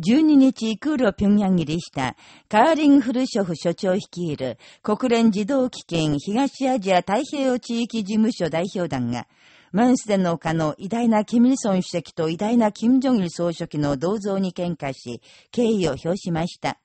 12日空路平壌入りしたカーリン・フルショフ所長率いる国連児童基金東アジア太平洋地域事務所代表団が、マンスデンの丘の偉大なキム・イルソン主席と偉大なキム・ジョンイル総書記の銅像に喧嘩し、敬意を表しました。